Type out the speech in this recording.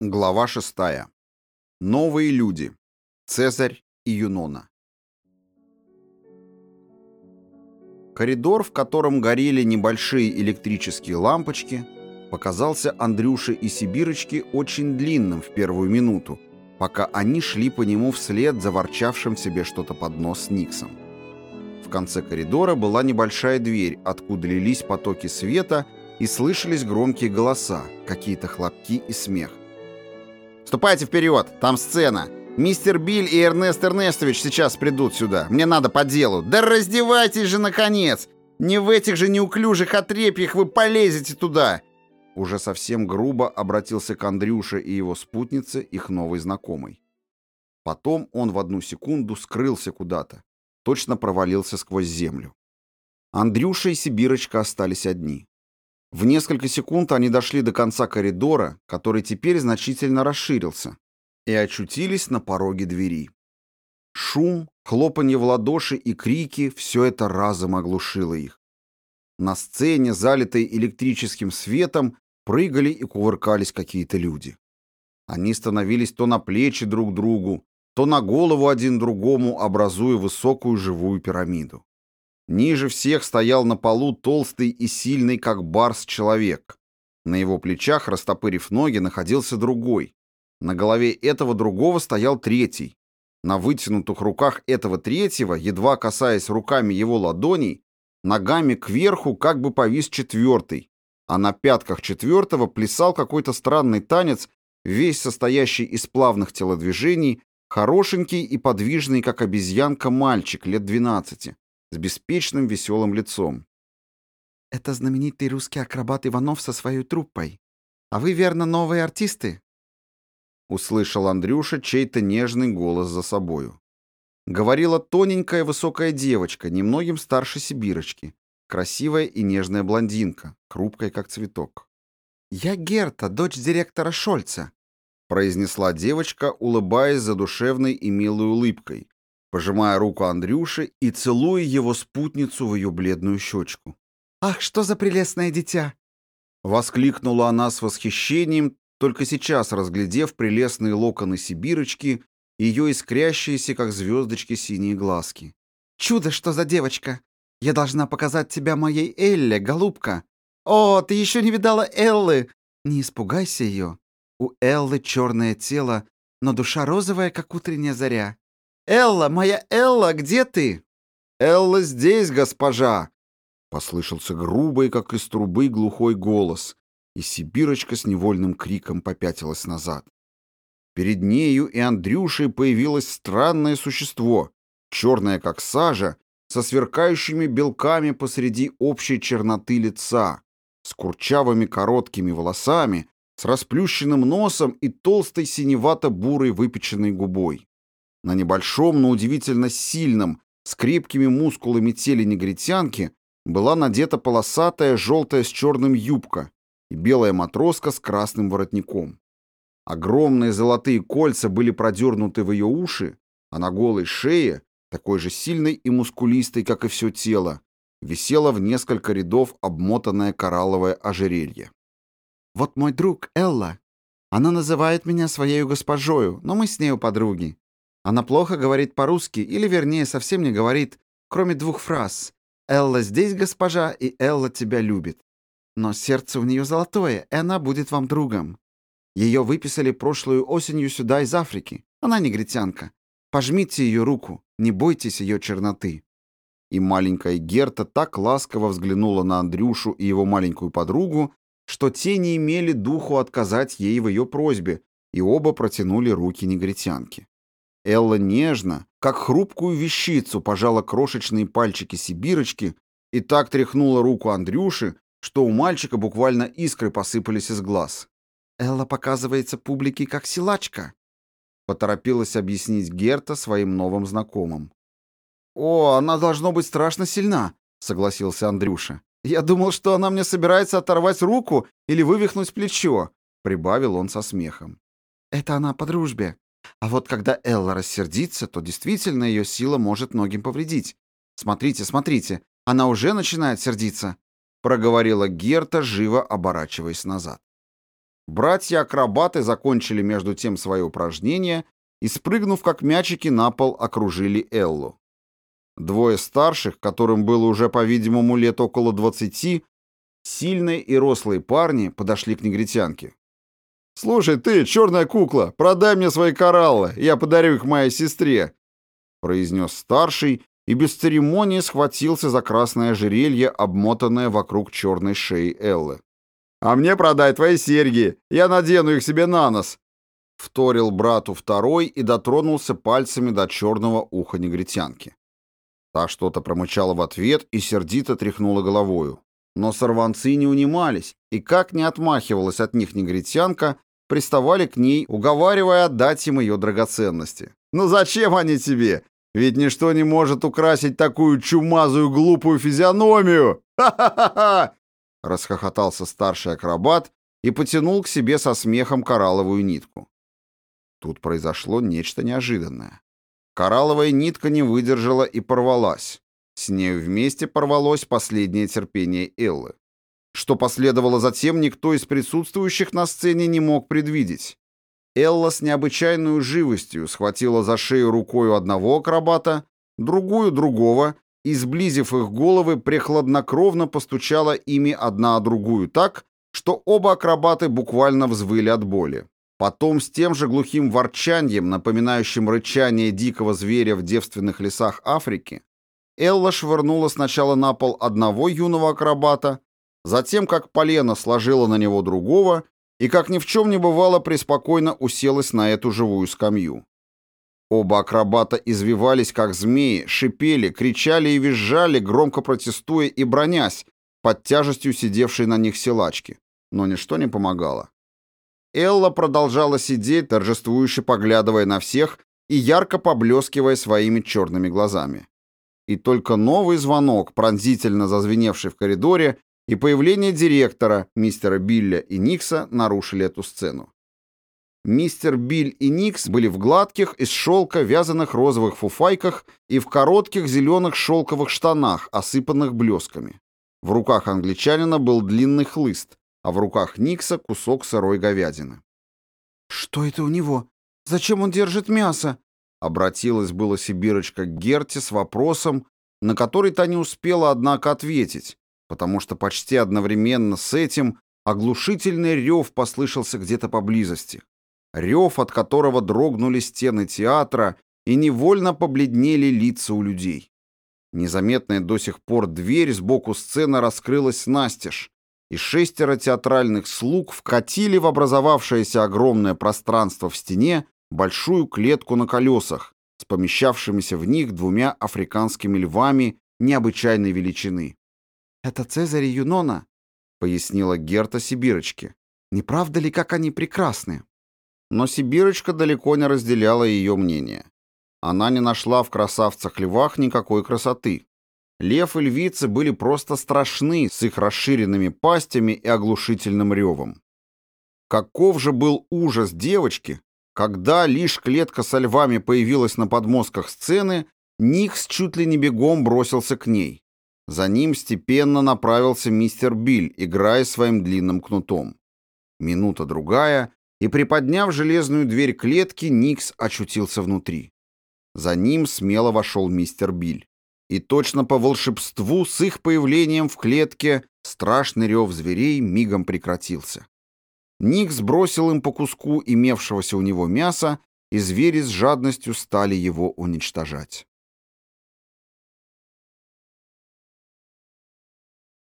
Глава 6. Новые люди. Цезарь и Юнона. Коридор, в котором горели небольшие электрические лампочки, показался Андрюше и Сибирочке очень длинным в первую минуту, пока они шли по нему вслед за ворчавшим себе что-то под нос Никсом. В конце коридора была небольшая дверь, откуда лились потоки света и слышались громкие голоса, какие-то хлопки и смех. «Ступайте вперед! Там сцена! Мистер Биль и Эрнест Эрнестович сейчас придут сюда. Мне надо по делу. Да раздевайтесь же, наконец! Не в этих же неуклюжих отрепьях вы полезете туда!» Уже совсем грубо обратился к Андрюше и его спутнице, их новый знакомый. Потом он в одну секунду скрылся куда-то, точно провалился сквозь землю. Андрюша и Сибирочка остались одни. В несколько секунд они дошли до конца коридора, который теперь значительно расширился, и очутились на пороге двери. Шум, хлопанье в ладоши и крики — все это разом оглушило их. На сцене, залитой электрическим светом, прыгали и кувыркались какие-то люди. Они становились то на плечи друг другу, то на голову один другому, образуя высокую живую пирамиду. Ниже всех стоял на полу толстый и сильный, как барс, человек. На его плечах, растопырив ноги, находился другой. На голове этого другого стоял третий. На вытянутых руках этого третьего, едва касаясь руками его ладоней, ногами кверху как бы повис четвертый, а на пятках четвертого плясал какой-то странный танец, весь состоящий из плавных телодвижений, хорошенький и подвижный, как обезьянка, мальчик лет двенадцати с беспечным веселым лицом. «Это знаменитый русский акробат Иванов со своей труппой. А вы, верно, новые артисты?» Услышал Андрюша чей-то нежный голос за собою. Говорила тоненькая высокая девочка, немногим старше Сибирочки, красивая и нежная блондинка, хрупкая, как цветок. «Я Герта, дочь директора Шольца», произнесла девочка, улыбаясь задушевной и милой улыбкой, пожимая руку Андрюши и целуя его спутницу в ее бледную щечку. «Ах, что за прелестное дитя!» Воскликнула она с восхищением, только сейчас разглядев прелестные локоны Сибирочки и ее искрящиеся, как звездочки, синие глазки. «Чудо, что за девочка! Я должна показать тебя моей Элле, голубка! О, ты еще не видала Эллы! Не испугайся ее! У Эллы черное тело, но душа розовая, как утренняя заря. «Элла, моя Элла, где ты?» «Элла здесь, госпожа!» Послышался грубый, как из трубы, глухой голос, и Сибирочка с невольным криком попятилась назад. Перед нею и Андрюшей появилось странное существо, черное, как сажа, со сверкающими белками посреди общей черноты лица, с курчавыми короткими волосами, с расплющенным носом и толстой синевато-бурой выпеченной губой. На небольшом, но удивительно сильном, с крепкими мускулами теле негритянки была надета полосатая желтая с черным юбка и белая матроска с красным воротником. Огромные золотые кольца были продернуты в ее уши, а на голой шее, такой же сильной и мускулистой, как и все тело, висело в несколько рядов обмотанное коралловое ожерелье. «Вот мой друг Элла. Она называет меня своей госпожою, но мы с нею подруги. Она плохо говорит по-русски, или, вернее, совсем не говорит, кроме двух фраз «Элла здесь, госпожа», и «Элла тебя любит». Но сердце у нее золотое, и она будет вам другом. Ее выписали прошлую осенью сюда из Африки. Она негритянка. Пожмите ее руку, не бойтесь ее черноты». И маленькая Герта так ласково взглянула на Андрюшу и его маленькую подругу, что те не имели духу отказать ей в ее просьбе, и оба протянули руки негритянке. Элла нежно, как хрупкую вещицу, пожала крошечные пальчики Сибирочки и так тряхнула руку Андрюши, что у мальчика буквально искры посыпались из глаз. «Элла показывается публике как силачка», — поторопилась объяснить Герта своим новым знакомым. «О, она должно быть страшно сильна», — согласился Андрюша. «Я думал, что она мне собирается оторвать руку или вывихнуть плечо», — прибавил он со смехом. «Это она по дружбе», а вот когда Элла рассердится, то действительно ее сила может многим повредить. Смотрите, смотрите, она уже начинает сердиться, проговорила Герта, живо оборачиваясь назад. Братья-акробаты закончили между тем свое упражнение и, спрыгнув как мячики на пол, окружили Эллу. Двое старших, которым было уже, по-видимому, лет около двадцати, сильные и рослые парни подошли к негритянке. «Слушай, ты, черная кукла, продай мне свои кораллы, я подарю их моей сестре», произнес старший и без церемонии схватился за красное ожерелье, обмотанное вокруг черной шеи Эллы. «А мне продай твои серьги, я надену их себе на нос», вторил брату второй и дотронулся пальцами до черного уха негритянки. Та что-то промычала в ответ и сердито тряхнула головою. Но сорванцы не унимались, и как не отмахивалась от них негритянка, приставали к ней, уговаривая отдать им ее драгоценности. «Ну зачем они тебе? Ведь ничто не может украсить такую чумазую глупую физиономию! Ха-ха-ха!» Расхохотался старший акробат и потянул к себе со смехом коралловую нитку. Тут произошло нечто неожиданное. Коралловая нитка не выдержала и порвалась. С нею вместе порвалось последнее терпение Эллы. Что последовало затем, никто из присутствующих на сцене не мог предвидеть. Элла с необычайной живостью схватила за шею рукою одного акробата, другую другого и, сблизив их головы, прехладнокровно постучала ими одна о другую так, что оба акробаты буквально взвыли от боли. Потом с тем же глухим ворчанием, напоминающим рычание дикого зверя в девственных лесах Африки, Элла швырнула сначала на пол одного юного акробата, затем, как полено, сложила на него другого и, как ни в чем не бывало, преспокойно уселась на эту живую скамью. Оба акробата извивались, как змеи, шипели, кричали и визжали, громко протестуя и бронясь под тяжестью сидевшей на них силачки, но ничто не помогало. Элла продолжала сидеть, торжествующе поглядывая на всех и ярко поблескивая своими черными глазами. И только новый звонок, пронзительно зазвеневший в коридоре, и появление директора, мистера Билля и Никса, нарушили эту сцену. Мистер Биль и Никс были в гладких, из шелка вязаных розовых фуфайках и в коротких зеленых шелковых штанах, осыпанных блесками. В руках англичанина был длинный хлыст, а в руках Никса кусок сырой говядины. «Что это у него? Зачем он держит мясо?» Обратилась была Сибирочка к Герте с вопросом, на который та не успела, однако, ответить, потому что почти одновременно с этим оглушительный рев послышался где-то поблизости. Рев, от которого дрогнули стены театра и невольно побледнели лица у людей. Незаметная до сих пор дверь сбоку сцены раскрылась настежь, и шестеро театральных слуг вкатили в образовавшееся огромное пространство в стене большую клетку на колесах с помещавшимися в них двумя африканскими львами необычайной величины. «Это Цезарь и Юнона», — пояснила Герта Сибирочке. «Не правда ли, как они прекрасны?» Но Сибирочка далеко не разделяла ее мнение. Она не нашла в красавцах-львах никакой красоты. Лев и львицы были просто страшны с их расширенными пастями и оглушительным ревом. Каков же был ужас девочки, когда лишь клетка со львами появилась на подмостках сцены, Никс чуть ли не бегом бросился к ней. За ним степенно направился мистер Биль, играя своим длинным кнутом. Минута-другая, и, приподняв железную дверь клетки, Никс очутился внутри. За ним смело вошел мистер Биль. И точно по волшебству с их появлением в клетке страшный рев зверей мигом прекратился. Ник сбросил им по куску имевшегося у него мяса, и звери с жадностью стали его уничтожать.